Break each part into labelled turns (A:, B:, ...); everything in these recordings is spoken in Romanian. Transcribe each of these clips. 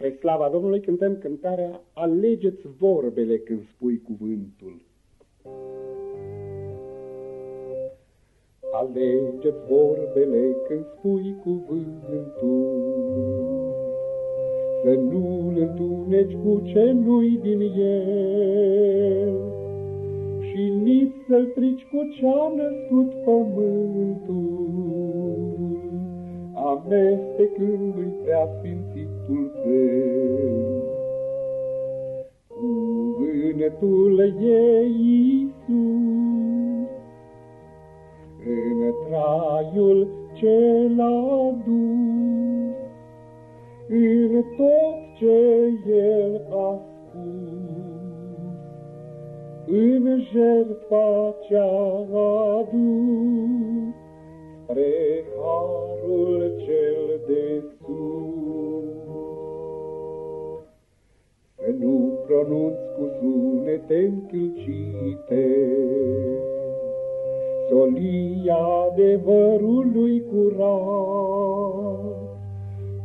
A: Spre slava Domnului cântăm cântarea Alegeți vorbele când spui cuvântul. Alegeți vorbele când spui cuvântul, Să nu-l întuneci cu ce nu-i din el, Și nici să-l strici cu ce-a născut pământul, Amestecându-i prea sfințitul fel. Cuvântul e Iisus, în traiul ce l-a dus, în tot ce El a spus, în jertfa ce-a adus, spre harul cel de sus. Să nu pronunți cu sunete încălcite, solia adevărului curat.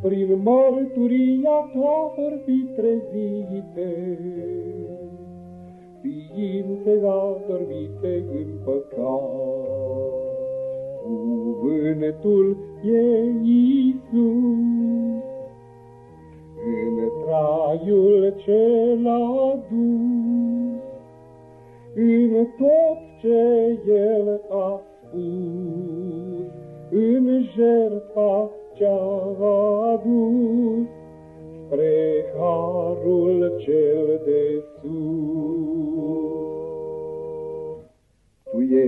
A: Prin mărturia ta vor fi trezite, ființe adormite în păcat. Cuvântul e Iisus, în traiul ce l-a dus, în tot ce El a spus, în jertfa ce-a adus, spre harul cel de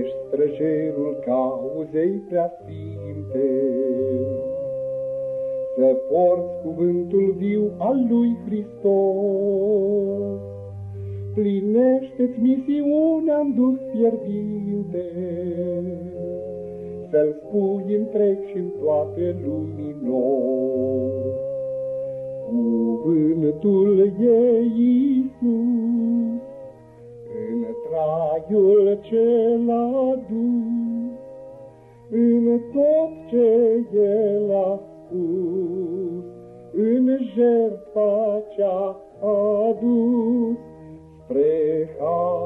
A: ești străjerul cauzei prea sfinte, să porți cuvântul viu al lui Hristos. Plinește-ți misiunea în duh fierbinte, Să-l spui întreg și în toate luminos. Cuvântul e Iisus, în traiul ce l-a dus, în tot ce El a spus, în jertfa ce-a adus spre har.